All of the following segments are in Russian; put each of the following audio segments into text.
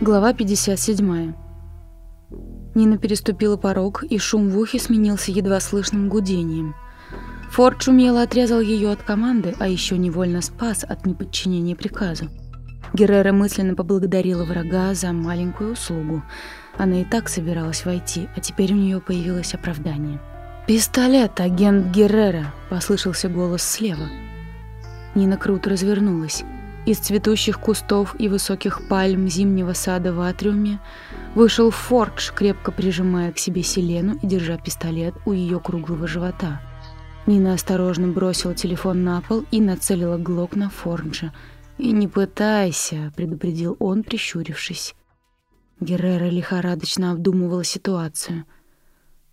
Глава 57. Нина переступила порог, и шум в ухе сменился едва слышным гудением. Форд шумело отрезал ее от команды, а еще невольно спас от неподчинения приказу. Геррера мысленно поблагодарила врага за маленькую услугу. Она и так собиралась войти, а теперь у нее появилось оправдание. «Пистолет, агент Геррера!» — послышался голос слева. Нина круто развернулась. Из цветущих кустов и высоких пальм зимнего сада в атриуме вышел Фордж, крепко прижимая к себе Селену и держа пистолет у ее круглого живота. Нина осторожно бросила телефон на пол и нацелила глок на Форджа. «И не пытайся», — предупредил он, прищурившись. Геррера лихорадочно обдумывала ситуацию.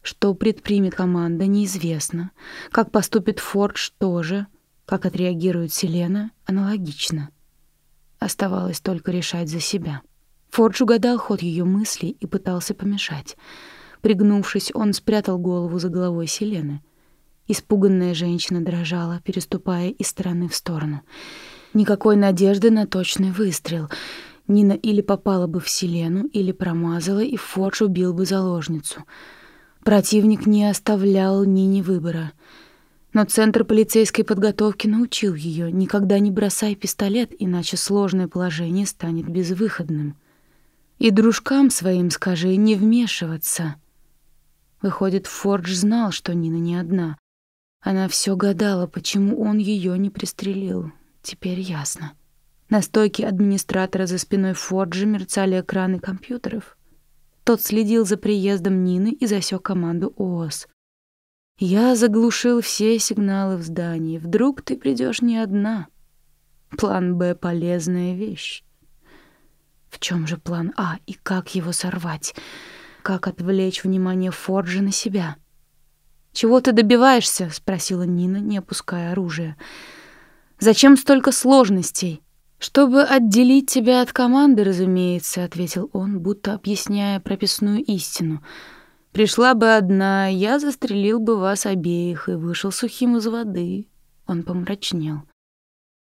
Что предпримет команда, неизвестно. Как поступит Фордж, тоже. Как отреагирует Селена, аналогично. Оставалось только решать за себя. Фордж угадал ход ее мыслей и пытался помешать. Пригнувшись, он спрятал голову за головой Селены. Испуганная женщина дрожала, переступая из стороны в сторону. Никакой надежды на точный выстрел. Нина или попала бы в Селену, или промазала, и Фордж убил бы заложницу. Противник не оставлял Нине выбора — но Центр полицейской подготовки научил ее никогда не бросай пистолет, иначе сложное положение станет безвыходным. И дружкам своим скажи не вмешиваться. Выходит, Фордж знал, что Нина не одна. Она все гадала, почему он ее не пристрелил. Теперь ясно. На стойке администратора за спиной Форджа мерцали экраны компьютеров. Тот следил за приездом Нины и засек команду ООС. Я заглушил все сигналы в здании. Вдруг ты придешь не одна. План «Б» — полезная вещь. В чем же план «А» и как его сорвать? Как отвлечь внимание Форджа на себя? «Чего ты добиваешься?» — спросила Нина, не опуская оружия. «Зачем столько сложностей?» «Чтобы отделить тебя от команды, разумеется», — ответил он, будто объясняя прописную истину — Пришла бы одна, я застрелил бы вас обеих и вышел сухим из воды. Он помрачнел.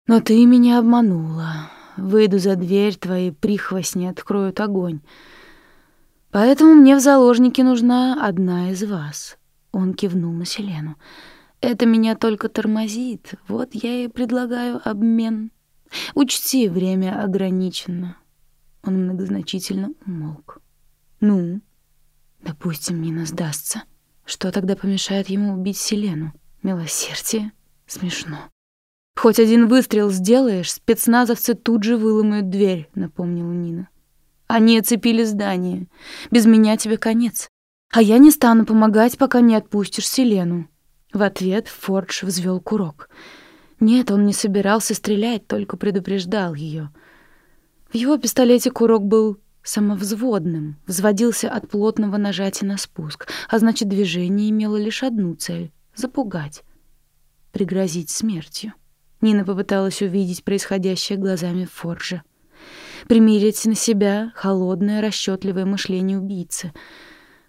Но ты меня обманула. Выйду за дверь, твои прихвостни откроют огонь. Поэтому мне в заложники нужна одна из вас. Он кивнул на Селену. Это меня только тормозит. Вот я и предлагаю обмен. Учти, время ограничено. Он многозначительно умолк. Ну, Допустим, Нина сдастся. Что тогда помешает ему убить Селену? Милосердие? Смешно. Хоть один выстрел сделаешь, спецназовцы тут же выломают дверь, напомнила Нина. Они оцепили здание. Без меня тебе конец. А я не стану помогать, пока не отпустишь Селену. В ответ Фордж взвел курок. Нет, он не собирался стрелять, только предупреждал ее. В его пистолете курок был самовзводным, взводился от плотного нажатия на спуск, а значит, движение имело лишь одну цель — запугать, пригрозить смертью. Нина попыталась увидеть происходящее глазами Форджа. Примерить на себя холодное, расчетливое мышление убийцы.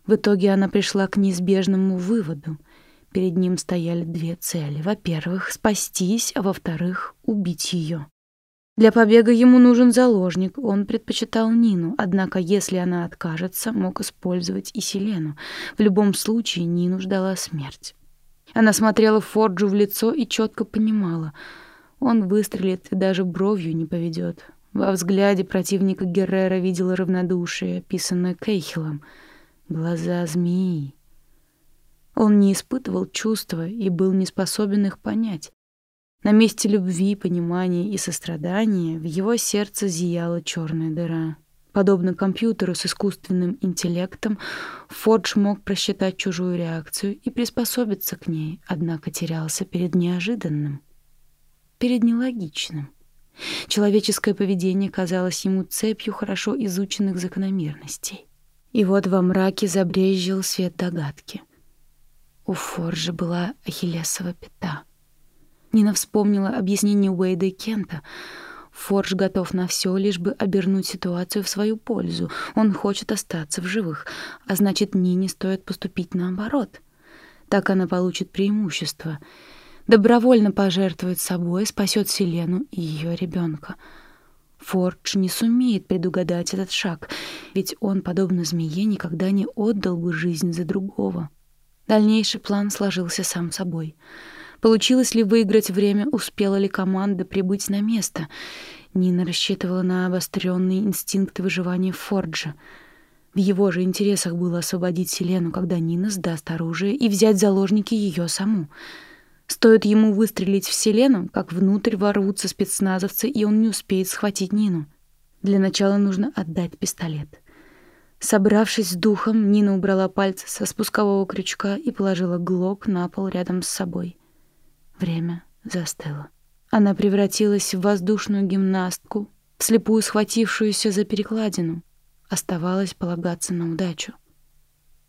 В итоге она пришла к неизбежному выводу. Перед ним стояли две цели. Во-первых, спастись, а во-вторых, убить ее. Для побега ему нужен заложник, он предпочитал Нину, однако если она откажется, мог использовать и Селену. В любом случае Нину ждала смерть. Она смотрела Форджу в лицо и четко понимала, он выстрелит и даже бровью не поведет. Во взгляде противника Геррера видела равнодушие, описанное Кейхелом. Глаза змеи. Он не испытывал чувства и был не способен их понять. На месте любви, понимания и сострадания в его сердце зияла черная дыра. Подобно компьютеру с искусственным интеллектом, Фордж мог просчитать чужую реакцию и приспособиться к ней, однако терялся перед неожиданным, перед нелогичным. Человеческое поведение казалось ему цепью хорошо изученных закономерностей. И вот во мраке забрезжил свет догадки. У Форджа была ахиллесова пята — Нина вспомнила объяснение Уэйда и Кента. Фордж готов на все, лишь бы обернуть ситуацию в свою пользу. Он хочет остаться в живых, а значит, Нине стоит поступить наоборот. Так она получит преимущество. Добровольно пожертвует собой, спасет Селену и ее ребенка. Фордж не сумеет предугадать этот шаг, ведь он, подобно змее, никогда не отдал бы жизнь за другого. Дальнейший план сложился сам собой. Получилось ли выиграть время, успела ли команда прибыть на место? Нина рассчитывала на обостренные инстинкты выживания Форджа. В его же интересах было освободить Селену, когда Нина сдаст оружие, и взять заложники ее саму — Стоит ему выстрелить в Селену, как внутрь ворвутся спецназовцы, и он не успеет схватить Нину. Для начала нужно отдать пистолет. Собравшись с духом, Нина убрала пальцы со спускового крючка и положила глок на пол рядом с собой. Время застыло. Она превратилась в воздушную гимнастку, вслепую схватившуюся за перекладину. Оставалось полагаться на удачу.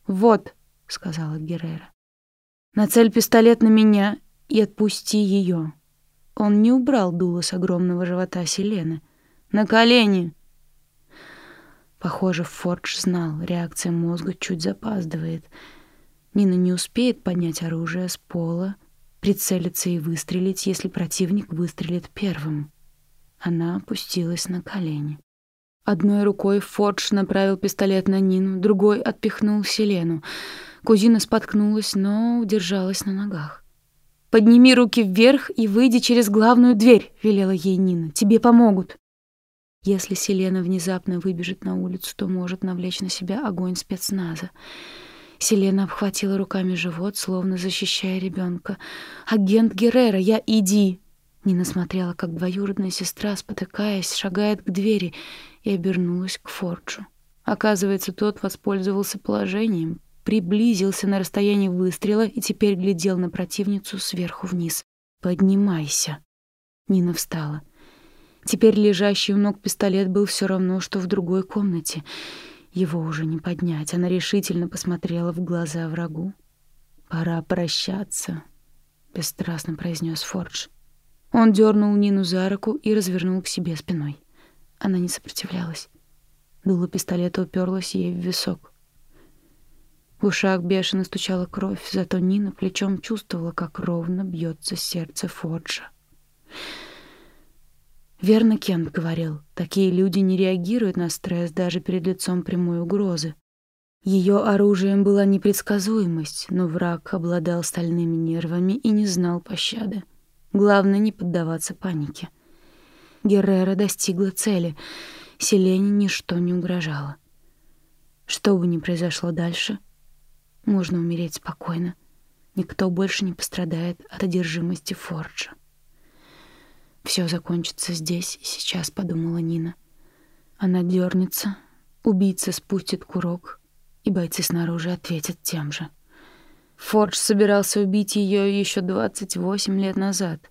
«Вот», — сказала Геррера, — «нацель пистолет на меня и отпусти ее. Он не убрал дуло с огромного живота Селены. «На колени!» Похоже, Фордж знал, реакция мозга чуть запаздывает. Нина не успеет поднять оружие с пола, прицелиться и выстрелить, если противник выстрелит первым. Она опустилась на колени. Одной рукой Фордж направил пистолет на Нину, другой отпихнул Селену. Кузина споткнулась, но удержалась на ногах. «Подними руки вверх и выйди через главную дверь», — велела ей Нина. «Тебе помогут». Если Селена внезапно выбежит на улицу, то может навлечь на себя огонь спецназа. Селена обхватила руками живот, словно защищая ребенка. «Агент Геррера, я иди!» Нина смотрела, как двоюродная сестра, спотыкаясь, шагает к двери, и обернулась к Форджу. Оказывается, тот воспользовался положением, приблизился на расстояние выстрела и теперь глядел на противницу сверху вниз. «Поднимайся!» Нина встала. Теперь лежащий у ног пистолет был все равно, что в другой комнате. Его уже не поднять. Она решительно посмотрела в глаза врагу. «Пора прощаться», — бесстрастно произнес Фордж. Он дернул Нину за руку и развернул к себе спиной. Она не сопротивлялась. Дуло пистолета уперлось ей в висок. В ушах бешено стучала кровь, зато Нина плечом чувствовала, как ровно бьется сердце Форджа. Верно Кент говорил, такие люди не реагируют на стресс даже перед лицом прямой угрозы. Ее оружием была непредсказуемость, но враг обладал стальными нервами и не знал пощады. Главное — не поддаваться панике. Геррера достигла цели. Селене ничто не угрожало. Что бы ни произошло дальше — можно умереть спокойно. Никто больше не пострадает от одержимости Форджа. Все закончится здесь и сейчас, подумала Нина. Она дернется, убийца спустит курок, и бойцы снаружи ответят тем же. Фордж собирался убить ее еще 28 лет назад.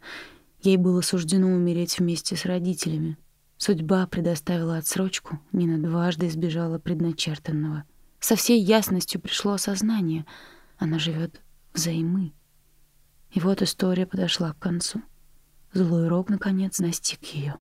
Ей было суждено умереть вместе с родителями. Судьба предоставила отсрочку, Нина дважды избежала предначертанного — со всей ясностью пришло осознание. Она живет взаимы. И вот история подошла к концу. Злой рок, наконец, настиг ее.